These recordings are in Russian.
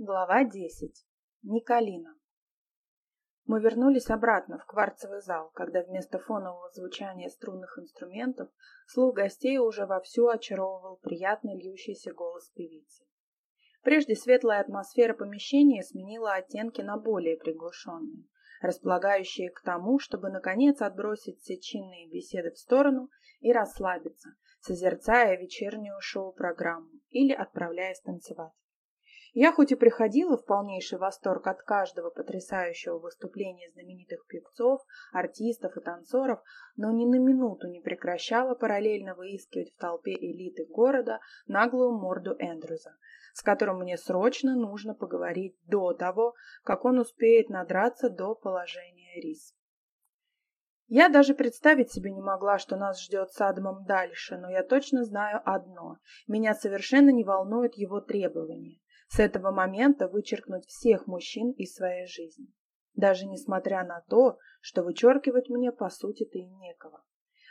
Глава 10. Николина. Мы вернулись обратно в кварцевый зал, когда вместо фонового звучания струнных инструментов слух гостей уже вовсю очаровывал приятный льющийся голос певицы. Прежде светлая атмосфера помещения сменила оттенки на более приглушенные, располагающие к тому, чтобы наконец отбросить все чинные беседы в сторону и расслабиться, созерцая вечернюю шоу-программу или отправляясь танцевать. Я хоть и приходила в полнейший восторг от каждого потрясающего выступления знаменитых певцов, артистов и танцоров, но ни на минуту не прекращала параллельно выискивать в толпе элиты города наглую морду Эндрюза, с которым мне срочно нужно поговорить до того, как он успеет надраться до положения рис. Я даже представить себе не могла, что нас ждет с Адамом дальше, но я точно знаю одно. Меня совершенно не волнуют его требования с этого момента вычеркнуть всех мужчин из своей жизни, даже несмотря на то, что вычеркивать мне по сути-то и некого.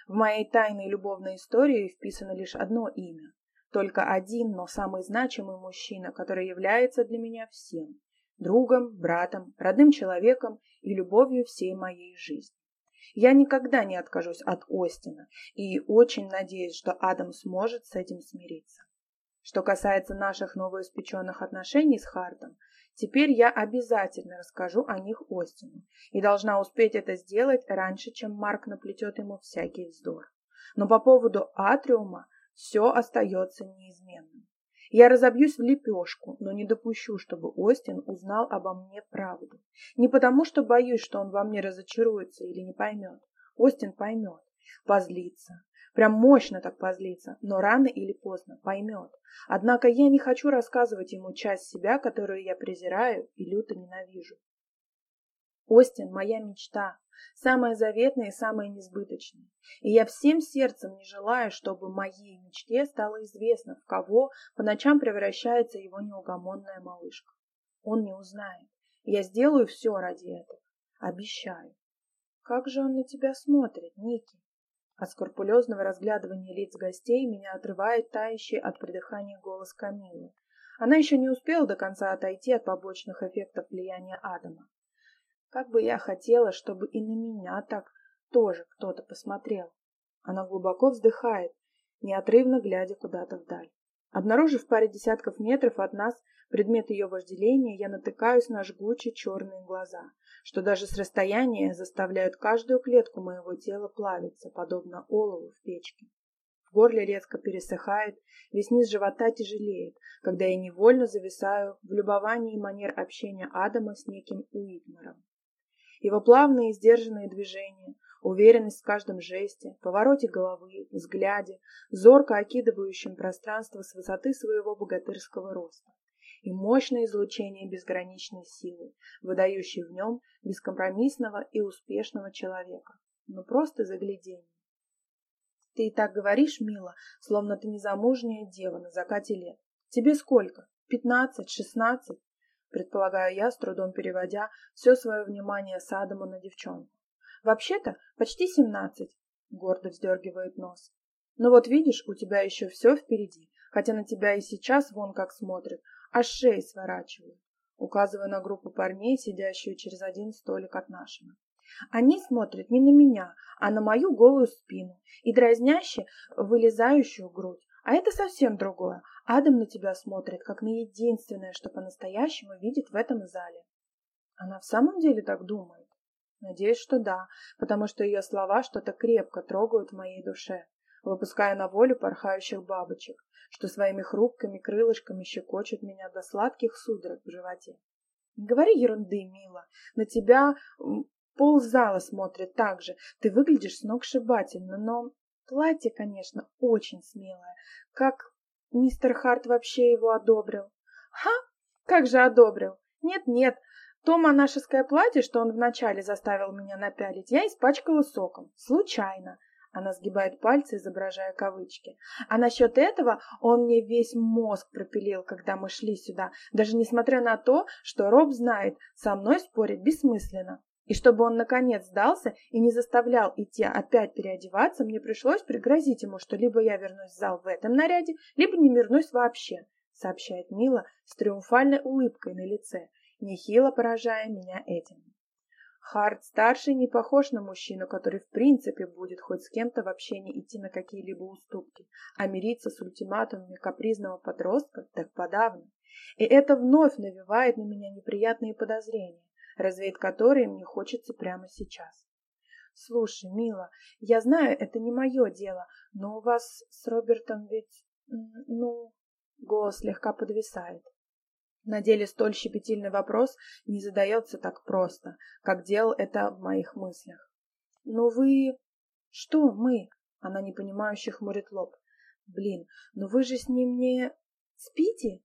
В моей тайной любовной истории вписано лишь одно имя, только один, но самый значимый мужчина, который является для меня всем – другом, братом, родным человеком и любовью всей моей жизни. Я никогда не откажусь от Остина и очень надеюсь, что Адам сможет с этим смириться. Что касается наших новоиспеченных отношений с Хартом, теперь я обязательно расскажу о них Остину и должна успеть это сделать раньше, чем Марк наплетет ему всякий вздор. Но по поводу Атриума все остается неизменным. Я разобьюсь в лепешку, но не допущу, чтобы Остин узнал обо мне правду. Не потому, что боюсь, что он во мне разочаруется или не поймет. Остин поймет, позлится, Прям мощно так позлится, но рано или поздно поймет. Однако я не хочу рассказывать ему часть себя, которую я презираю и люто ненавижу. Остин — моя мечта, самая заветная и самая несбыточная. И я всем сердцем не желаю, чтобы моей мечте стало известно, в кого по ночам превращается его неугомонная малышка. Он не узнает. Я сделаю все ради этого. Обещаю. Как же он на тебя смотрит, Ники? От скрупулезного разглядывания лиц гостей меня отрывает тающий от придыхания голос Камилы. Она еще не успела до конца отойти от побочных эффектов влияния Адама. Как бы я хотела, чтобы и на меня так тоже кто-то посмотрел. Она глубоко вздыхает, неотрывно глядя куда-то вдаль. Обнаружив в паре десятков метров от нас предмет ее вожделения, я натыкаюсь на жгучие черные глаза, что даже с расстояния заставляют каждую клетку моего тела плавиться, подобно олову в печке. В горле резко пересыхает, весь низ живота тяжелеет, когда я невольно зависаю в любовании манер общения Адама с неким Уитмаром. Его плавные и сдержанные движения, уверенность в каждом жесте, повороте головы, взгляде, зорко окидывающем пространство с высоты своего богатырского роста и мощное излучение безграничной силы, выдающей в нем бескомпромиссного и успешного человека. Но просто загляденье. Ты и так говоришь, мило, словно ты незамужняя дева на закате лет. Тебе сколько? Пятнадцать, шестнадцать? Предполагаю я, с трудом переводя все свое внимание с Адама на девчонку. Вообще-то почти семнадцать, гордо вздергивает нос. Но вот видишь, у тебя еще все впереди, хотя на тебя и сейчас вон как смотрят, аж шеи сворачивают, указывая на группу парней, сидящую через один столик от нашего. Они смотрят не на меня, а на мою голую спину и дразняще вылезающую грудь. А это совсем другое. Адам на тебя смотрит, как на единственное, что по-настоящему видит в этом зале. Она в самом деле так думает? Надеюсь, что да, потому что ее слова что-то крепко трогают в моей душе выпуская на волю порхающих бабочек, что своими хрупкими крылышками щекочут меня до сладких судорог в животе. Не говори ерунды, мила, на тебя ползала смотрит так же, ты выглядишь сногсшибательно, но платье, конечно, очень смелое, как мистер Харт вообще его одобрил. Ха, как же одобрил? Нет-нет, то монашеское платье, что он вначале заставил меня напялить, я испачкала соком, случайно. Она сгибает пальцы, изображая кавычки. А насчет этого он мне весь мозг пропилил, когда мы шли сюда, даже несмотря на то, что Роб знает, со мной спорить бессмысленно. И чтобы он наконец сдался и не заставлял идти опять переодеваться, мне пришлось пригрозить ему, что либо я вернусь в зал в этом наряде, либо не вернусь вообще. сообщает Мила с триумфальной улыбкой на лице, нехило поражая меня этим. Харт-старший не похож на мужчину, который в принципе будет хоть с кем-то в общении идти на какие-либо уступки, а мириться с ультиматумами капризного подростка так подавно. И это вновь навевает на меня неприятные подозрения, развеять которые мне хочется прямо сейчас. Слушай, Мила, я знаю, это не мое дело, но у вас с Робертом ведь, ну... Голос слегка подвисает. На деле столь щепетильный вопрос не задается так просто, как делал это в моих мыслях. «Но вы...» «Что мы?» Она непонимающе хмурит лоб. «Блин, но вы же с ним не... спите?»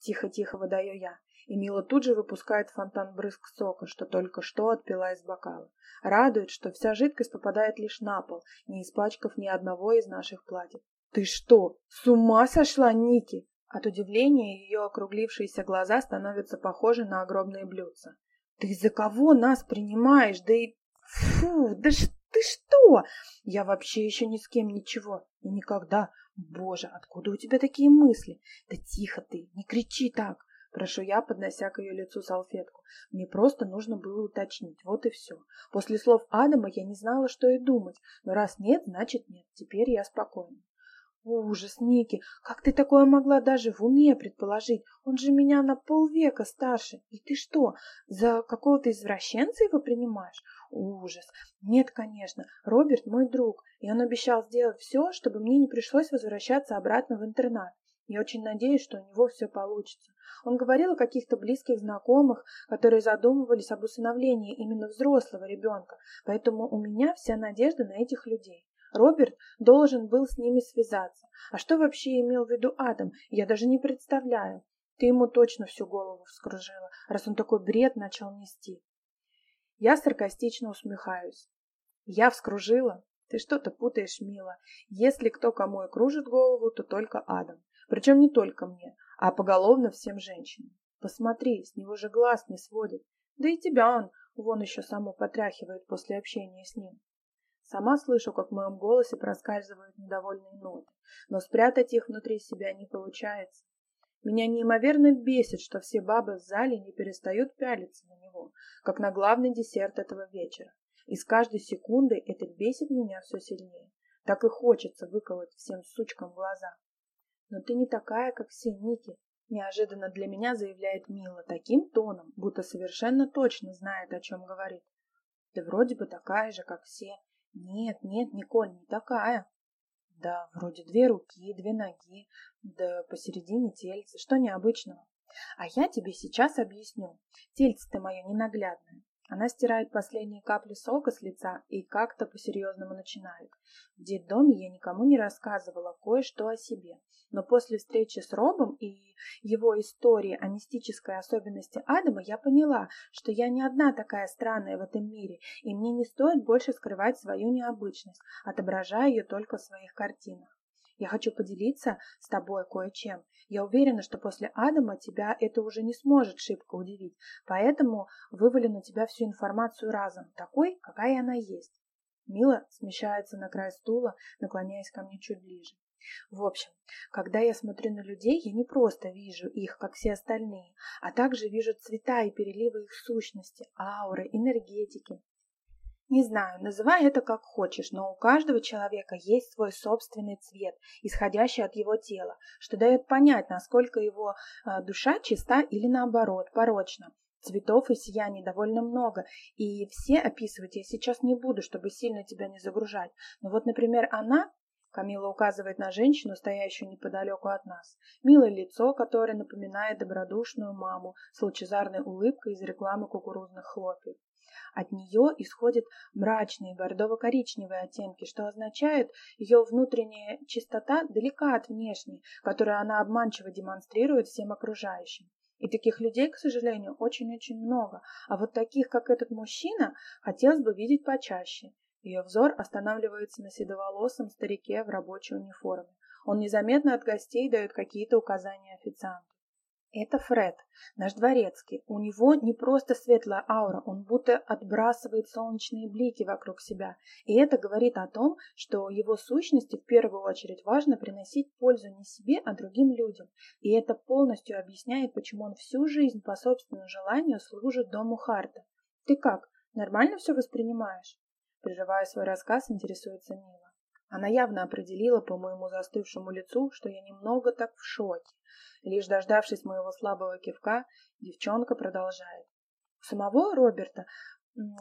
Тихо-тихо выдаю я, и Мила тут же выпускает фонтан брызг сока, что только что отпила из бокала. Радует, что вся жидкость попадает лишь на пол, не испачкав ни одного из наших платьев. «Ты что, с ума сошла, Ники?» От удивления ее округлившиеся глаза становятся похожи на огромные блюдца. «Ты за кого нас принимаешь? Да и... Фу, да ш... ты что? Я вообще еще ни с кем ничего. И никогда. Боже, откуда у тебя такие мысли? Да тихо ты, не кричи так. Прошу я, поднося к ее лицу салфетку. Мне просто нужно было уточнить, вот и все. После слов Адама я не знала, что и думать, но раз нет, значит нет. Теперь я спокойна. Ужас, Ники, как ты такое могла даже в уме предположить? Он же меня на полвека старше. И ты что, за какого-то извращенца его принимаешь? Ужас. Нет, конечно, Роберт мой друг, и он обещал сделать все, чтобы мне не пришлось возвращаться обратно в интернат. Я очень надеюсь, что у него все получится. Он говорил о каких-то близких знакомых, которые задумывались об усыновлении именно взрослого ребенка, поэтому у меня вся надежда на этих людей. Роберт должен был с ними связаться. А что вообще имел в виду Адам, я даже не представляю. Ты ему точно всю голову вскружила, раз он такой бред начал нести. Я саркастично усмехаюсь. Я вскружила? Ты что-то путаешь, мила. Если кто кому и кружит голову, то только Адам. Причем не только мне, а поголовно всем женщинам. Посмотри, с него же глаз не сводит. Да и тебя он вон еще само потряхивает после общения с ним. Сама слышу, как в моем голосе проскальзывают недовольные ноты, но спрятать их внутри себя не получается. Меня неимоверно бесит, что все бабы в зале не перестают пялиться на него, как на главный десерт этого вечера. И с каждой секундой это бесит меня все сильнее. Так и хочется выколоть всем сучкам глаза. Но ты не такая, как все, Ники, неожиданно для меня заявляет Мила таким тоном, будто совершенно точно знает, о чем говорит. Ты вроде бы такая же, как все, нет, нет, Николь, не такая. Да, вроде две руки, две ноги, да посередине тельца. Что необычного? А я тебе сейчас объясню. Тельце-то мое ненаглядное. Она стирает последние капли сока с лица и как-то по-серьезному начинает. В детдоме я никому не рассказывала кое-что о себе. Но после встречи с Робом и его истории о мистической особенности Адама я поняла, что я не одна такая странная в этом мире, и мне не стоит больше скрывать свою необычность, отображая ее только в своих картинах. Я хочу поделиться с тобой кое-чем. Я уверена, что после Адама тебя это уже не сможет шибко удивить, поэтому вывалю на тебя всю информацию разом, такой, какая она есть. Мила смещается на край стула, наклоняясь ко мне чуть ближе. В общем, когда я смотрю на людей, я не просто вижу их, как все остальные, а также вижу цвета и переливы их сущности, ауры, энергетики. Не знаю, называй это как хочешь, но у каждого человека есть свой собственный цвет, исходящий от его тела, что дает понять, насколько его э, душа чиста или наоборот, порочна. Цветов и сияний довольно много, и все описывать я сейчас не буду, чтобы сильно тебя не загружать. Но вот, например, она Камила указывает на женщину, стоящую неподалеку от нас. Милое лицо, которое напоминает добродушную маму с лучезарной улыбкой из рекламы кукурузных хлопьев. От нее исходят мрачные бордово-коричневые оттенки, что означает, ее внутренняя чистота далека от внешней, которую она обманчиво демонстрирует всем окружающим. И таких людей, к сожалению, очень-очень много, а вот таких, как этот мужчина, хотелось бы видеть почаще. Ее взор останавливается на седоволосом старике в рабочей униформе. Он незаметно от гостей дает какие-то указания официанту. Это Фред, наш дворецкий. У него не просто светлая аура, он будто отбрасывает солнечные блики вокруг себя. И это говорит о том, что его сущности в первую очередь важно приносить пользу не себе, а другим людям. И это полностью объясняет, почему он всю жизнь по собственному желанию служит дому Харта. Ты как, нормально все воспринимаешь? Прерывая свой рассказ, интересуется Мила. Она явно определила по моему застывшему лицу, что я немного так в шоке. Лишь дождавшись моего слабого кивка, девчонка продолжает. У самого Роберта,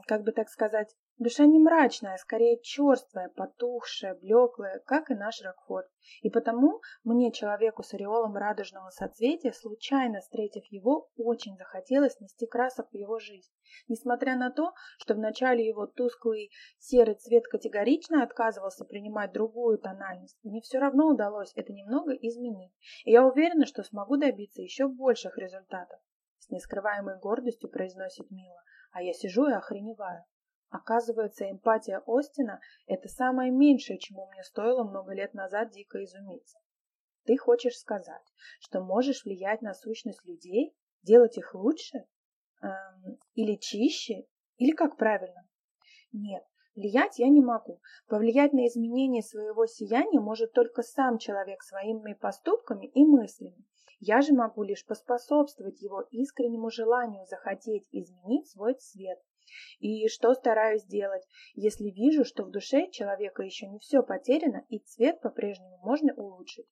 как бы так сказать, душа не мрачная, а скорее черствая, потухшая, блеклая, как и наш Рокфорд. И потому мне, человеку с ореолом радужного соцветия, случайно встретив его, очень захотелось нести красок в его жизнь. Несмотря на то, что вначале его тусклый серый цвет категорично отказывался принимать другую тональность, мне все равно удалось это немного изменить, и я уверена, что смогу добиться еще больших результатов. С нескрываемой гордостью произносит Мила, а я сижу и охреневаю. Оказывается, эмпатия Остина – это самое меньшее, чему мне стоило много лет назад дико изумиться. Ты хочешь сказать, что можешь влиять на сущность людей, делать их лучше? Эм, или чище? Или как правильно? Нет, влиять я не могу. Повлиять на изменение своего сияния может только сам человек своими поступками и мыслями. Я же могу лишь поспособствовать его искреннему желанию захотеть изменить свой цвет. И что стараюсь делать, если вижу, что в душе человека еще не все потеряно и цвет по-прежнему можно улучшить?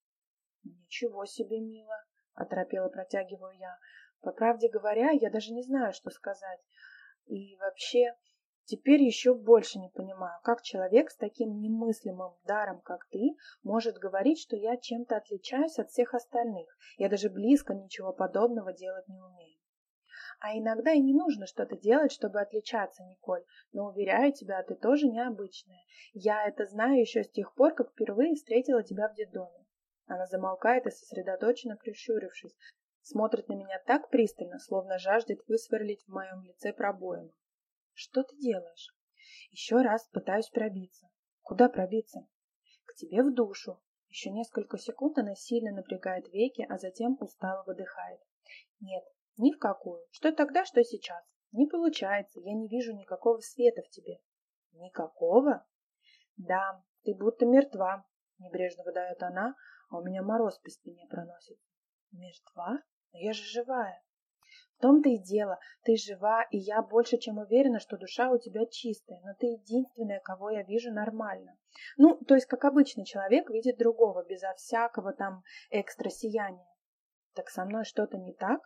Ничего себе, мило, оторопело протягиваю я. По правде говоря, я даже не знаю, что сказать. И вообще, теперь еще больше не понимаю, как человек с таким немыслимым даром, как ты, может говорить, что я чем-то отличаюсь от всех остальных. Я даже близко ничего подобного делать не умею. А иногда и не нужно что-то делать, чтобы отличаться, Николь. Но, уверяю тебя, ты тоже необычная. Я это знаю еще с тех пор, как впервые встретила тебя в детдоме. Она замолкает и, сосредоточенно прищурившись, Смотрит на меня так пристально, словно жаждет высверлить в моем лице пробоину. Что ты делаешь? Еще раз пытаюсь пробиться. Куда пробиться? К тебе в душу. Еще несколько секунд она сильно напрягает веки, а затем устало выдыхает. Нет, ни в какую. Что тогда, что сейчас? Не получается, я не вижу никакого света в тебе. Никакого? Да, ты будто мертва, небрежно выдает она, а у меня мороз по спине проносит. Мертва? Но я же живая. Том-то и дело, ты жива, и я больше чем уверена, что душа у тебя чистая, но ты единственная, кого я вижу нормально. Ну, то есть, как обычный человек видит другого, безо всякого там экстра сияния. Так со мной что-то не так?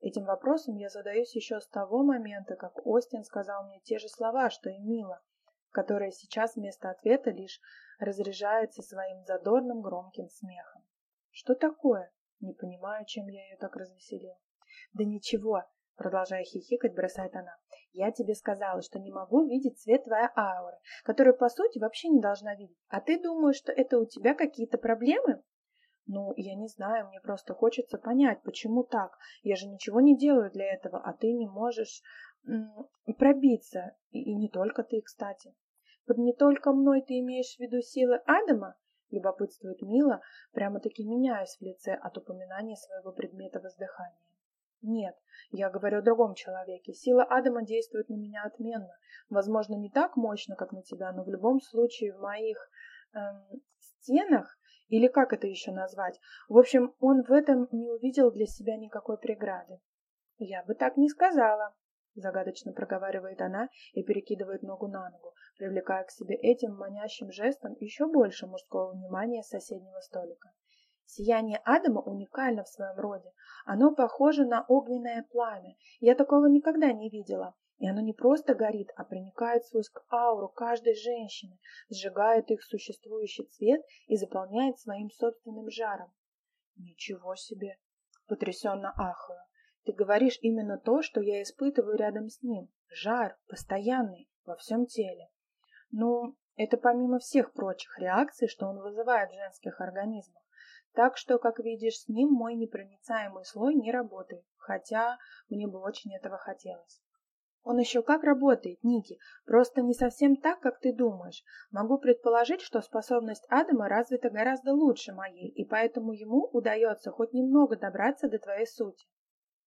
Этим вопросом я задаюсь еще с того момента, как Остин сказал мне те же слова, что и Мила, которая сейчас вместо ответа лишь разряжается своим задорным громким смехом. Что такое? Не понимаю, чем я ее так развеселил. Да ничего, продолжая хихикать, бросает она. Я тебе сказала, что не могу видеть цвет твоей ауры, которую, по сути, вообще не должна видеть. А ты думаешь, что это у тебя какие-то проблемы? Ну, я не знаю, мне просто хочется понять, почему так. Я же ничего не делаю для этого, а ты не можешь пробиться. И, и не только ты, кстати. Под не только мной ты имеешь в виду силы Адама? Любопытствует Мила, прямо-таки меняясь в лице от упоминания своего предмета воздыхания. Нет, я говорю о другом человеке. Сила Адама действует на меня отменно. Возможно, не так мощно, как на тебя, но в любом случае в моих эм, стенах, или как это еще назвать, в общем, он в этом не увидел для себя никакой преграды. Я бы так не сказала, загадочно проговаривает она и перекидывает ногу на ногу привлекая к себе этим манящим жестом еще больше мужского внимания соседнего столика. Сияние Адама уникально в своем роде. Оно похоже на огненное пламя. Я такого никогда не видела. И оно не просто горит, а проникает сквозь ауру каждой женщины, сжигает их существующий цвет и заполняет своим собственным жаром. Ничего себе! Потрясенно ахаю. Ты говоришь именно то, что я испытываю рядом с ним. Жар, постоянный, во всем теле. Ну, это помимо всех прочих реакций, что он вызывает в женских организмах. Так что, как видишь, с ним мой непроницаемый слой не работает, хотя мне бы очень этого хотелось. Он еще как работает, Ники, просто не совсем так, как ты думаешь. Могу предположить, что способность Адама развита гораздо лучше моей, и поэтому ему удается хоть немного добраться до твоей сути.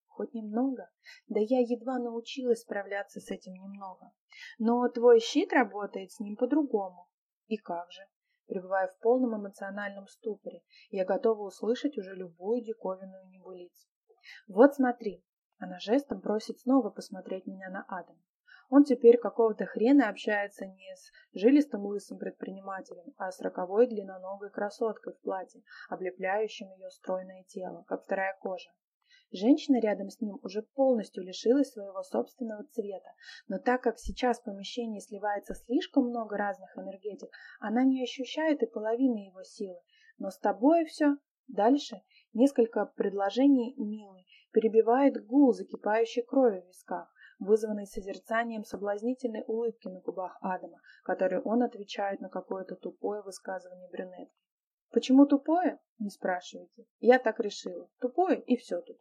Хоть немного? Да я едва научилась справляться с этим немного. Но твой щит работает с ним по-другому. И как же? Пребывая в полном эмоциональном ступоре, я готова услышать уже любую диковинную небылицу. Вот смотри, она жестом просит снова посмотреть меня на Адама. Он теперь какого-то хрена общается не с жилистым лысым предпринимателем, а с роковой длинноногой красоткой в платье, облепляющим ее стройное тело, как вторая кожа. Женщина рядом с ним уже полностью лишилась своего собственного цвета, но так как сейчас в помещении сливается слишком много разных энергетик, она не ощущает и половины его силы. Но с тобой все. Дальше несколько предложений милый перебивает гул закипающей крови в висках, вызванный созерцанием соблазнительной улыбки на губах Адама, которой он отвечает на какое-то тупое высказывание брюнетки. Почему тупое? Не спрашивайте. Я так решила. Тупое и все тут.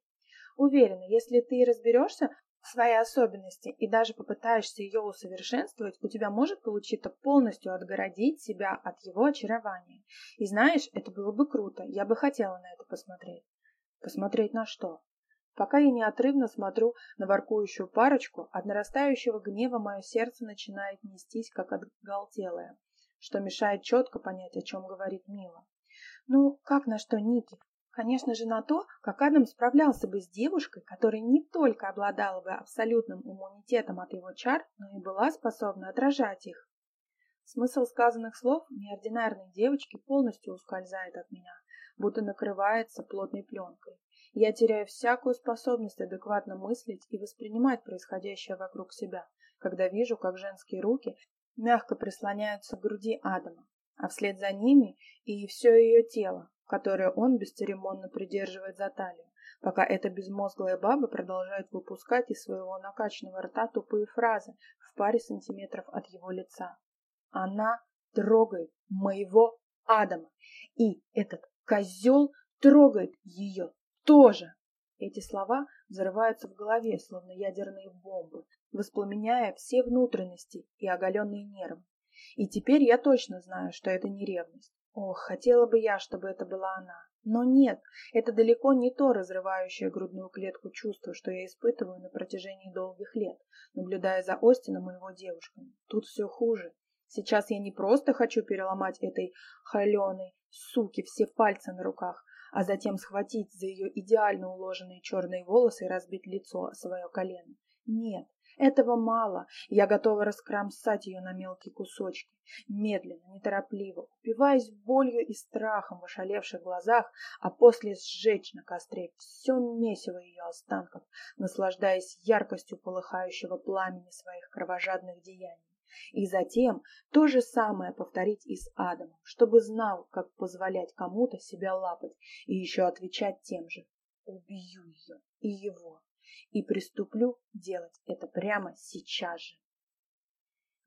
Уверена, если ты разберешься в своей особенности и даже попытаешься ее усовершенствовать, у тебя может получиться полностью отгородить себя от его очарования. И знаешь, это было бы круто, я бы хотела на это посмотреть. Посмотреть на что? Пока я неотрывно смотрю на воркующую парочку, от нарастающего гнева мое сердце начинает нестись, как отгалтелое, что мешает четко понять, о чем говорит Мила. Ну, как на что, Ники? Конечно же, на то, как Адам справлялся бы с девушкой, которая не только обладала бы абсолютным иммунитетом от его чар, но и была способна отражать их. Смысл сказанных слов неординарной девочки полностью ускользает от меня, будто накрывается плотной пленкой. Я теряю всякую способность адекватно мыслить и воспринимать происходящее вокруг себя, когда вижу, как женские руки мягко прислоняются к груди Адама, а вслед за ними и все ее тело, которое он бесцеремонно придерживает за талию, пока эта безмозглая баба продолжает выпускать из своего накачанного рта тупые фразы в паре сантиметров от его лица. Она трогает моего Адама, и этот козел трогает ее тоже. Эти слова взрываются в голове, словно ядерные бомбы, воспламеняя все внутренности и оголенные нервы. И теперь я точно знаю, что это не ревность. Ох, хотела бы я, чтобы это была она. Но нет, это далеко не то разрывающее грудную клетку чувство, что я испытываю на протяжении долгих лет, наблюдая за Остином и его девушками. Тут все хуже. Сейчас я не просто хочу переломать этой холеной суки все пальцы на руках, а затем схватить за ее идеально уложенные черные волосы и разбить лицо свое колено. Нет, этого мало, я готова раскромсать ее на мелкие кусочки, медленно, неторопливо, упиваясь болью и страхом в ошалевших глазах, а после сжечь на костре все месиво ее останков, наслаждаясь яркостью полыхающего пламени своих кровожадных деяний. И затем то же самое повторить и с Адамом, чтобы знал, как позволять кому-то себя лапать, и еще отвечать тем же. Убью ее и его и приступлю делать это прямо сейчас же.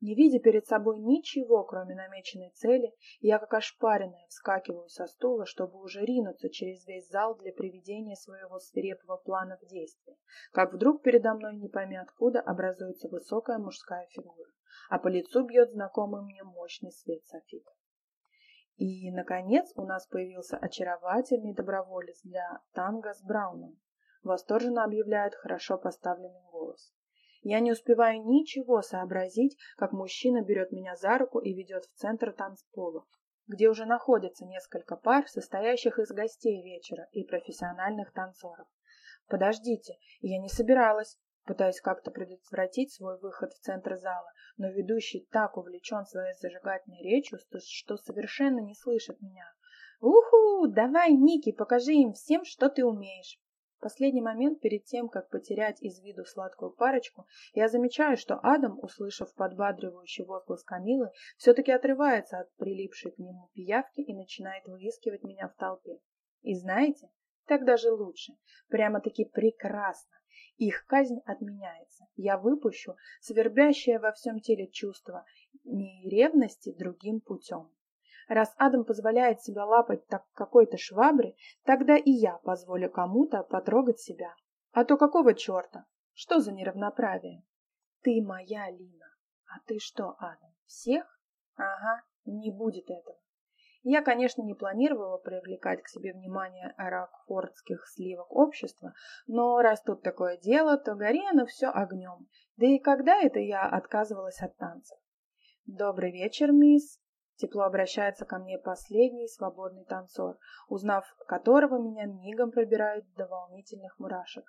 Не видя перед собой ничего, кроме намеченной цели, я как ошпаренная вскакиваю со стула, чтобы уже ринуться через весь зал для приведения своего свирепого плана в действие, как вдруг передо мной не пойми откуда образуется высокая мужская фигура, а по лицу бьет знакомый мне мощный свет софита. И, наконец, у нас появился очаровательный доброволец для танго с Брауном, восторженно объявляет хорошо поставленный голос. Я не успеваю ничего сообразить, как мужчина берет меня за руку и ведет в центр танцпола, где уже находятся несколько пар, состоящих из гостей вечера и профессиональных танцоров. Подождите, я не собиралась, пытаясь как-то предотвратить свой выход в центр зала, но ведущий так увлечен своей зажигательной речью, что совершенно не слышит меня. «Уху! Давай, Ники, покажи им всем, что ты умеешь!» Последний момент, перед тем, как потерять из виду сладкую парочку, я замечаю, что Адам, услышав подбадривающий возглас Камилы, все-таки отрывается от прилипшей к нему пиявки и начинает выискивать меня в толпе. И знаете, так даже лучше, прямо-таки прекрасно. Их казнь отменяется. Я выпущу свербящее во всем теле чувство не ревности другим путем. Раз Адам позволяет себя лапать так какой-то швабре, тогда и я позволю кому-то потрогать себя. А то какого черта? Что за неравноправие? Ты моя Лина. А ты что, Адам, всех? Ага, не будет этого. Я, конечно, не планировала привлекать к себе внимание рокфордских сливок общества, но раз тут такое дело, то гори оно все огнем. Да и когда это я отказывалась от танцев? «Добрый вечер, мисс!» Тепло обращается ко мне последний свободный танцор, узнав которого меня мигом пробирают до волнительных мурашек.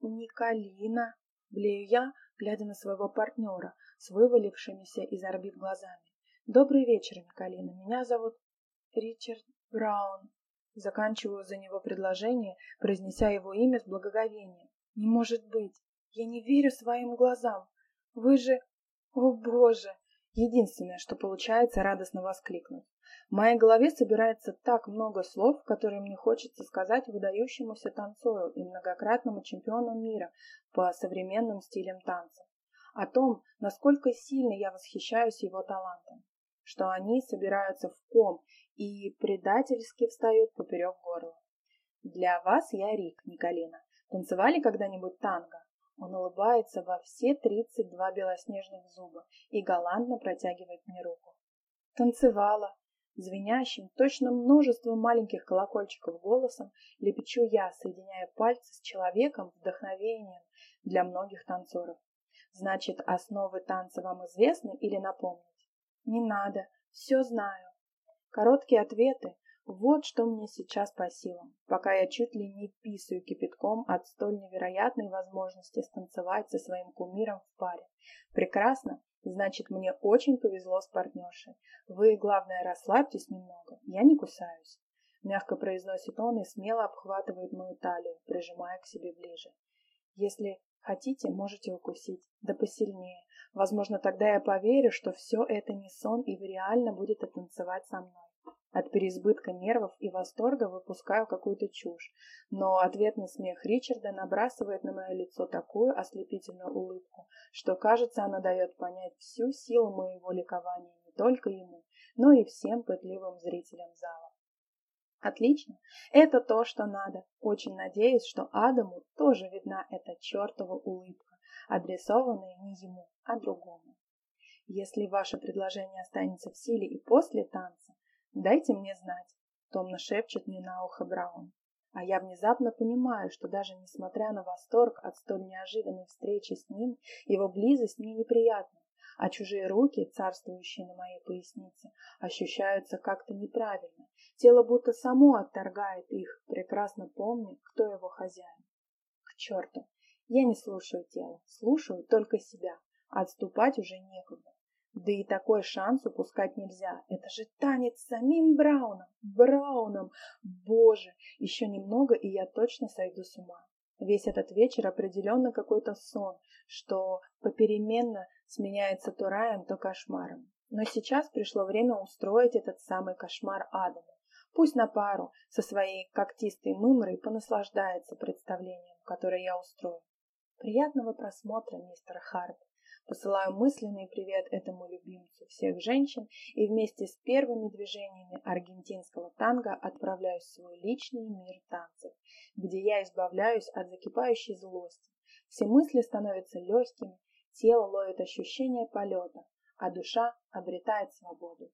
«Николина!» — блею я, глядя на своего партнера с вывалившимися из орбит глазами. «Добрый вечер, Николина. Меня зовут Ричард Браун. Заканчиваю за него предложение, произнеся его имя с благоговением. Не может быть. Я не верю своим глазам. Вы же... О, Боже! Единственное, что получается радостно воскликнуть. В моей голове собирается так много слов, которые мне хочется сказать выдающемуся танцору и многократному чемпиону мира по современным стилям танца. О том, насколько сильно я восхищаюсь его талантом. Что они собираются в ком и предательски встают поперек горла. Для вас я Рик, Николина. Танцевали когда-нибудь танго? Он улыбается во все тридцать два белоснежных зуба и галантно протягивает мне руку. Танцевала. Звенящим, точно множеством маленьких колокольчиков голосом лепечу я, соединяя пальцы с человеком, вдохновением для многих танцоров. Значит, основы танца вам известны или напомнить? Не надо, все знаю. Короткие ответы – вот что мне сейчас по силам, пока я чуть ли не писаю кипятком от столь невероятной возможности станцевать со своим кумиром в паре. Прекрасно, значит, мне очень повезло с партнершей. Вы, главное, расслабьтесь немного, я не кусаюсь. Мягко произносит он и смело обхватывает мою талию, прижимая к себе ближе. Если хотите, можете укусить, да посильнее. Возможно, тогда я поверю, что все это не сон, и вы реально будете танцевать со мной. От переизбытка нервов и восторга выпускаю какую-то чушь, но ответный смех Ричарда набрасывает на мое лицо такую ослепительную улыбку, что, кажется, она дает понять всю силу моего ликования не только ему, но и всем пытливым зрителям зала. Отлично, это то, что надо. Очень надеюсь, что Адаму тоже видна эта чертова улыбка, адресованная не ему, а другому. Если ваше предложение останется в силе и после танца, «Дайте мне знать», — томно шепчет мне на ухо Браун. А я внезапно понимаю, что даже несмотря на восторг от столь неожиданной встречи с ним, его близость мне неприятна, а чужие руки, царствующие на моей пояснице, ощущаются как-то неправильно. Тело будто само отторгает их, прекрасно помня, кто его хозяин. К черту! Я не слушаю тело, слушаю только себя, отступать уже некуда. Да и такой шанс упускать нельзя. Это же танец самим Брауном. Брауном! Боже! Еще немного, и я точно сойду с ума. Весь этот вечер определенно какой-то сон, что попеременно сменяется то раем, то кошмаром. Но сейчас пришло время устроить этот самый кошмар Адаму. Пусть на пару со своей когтистой мымрой понаслаждается представлением, которое я устрою. Приятного просмотра, мистер Харт. Посылаю мысленный привет этому любимцу всех женщин и вместе с первыми движениями аргентинского танго отправляюсь в свой личный мир танцев, где я избавляюсь от закипающей злости. Все мысли становятся легкими, тело ловит ощущение полета, а душа обретает свободу.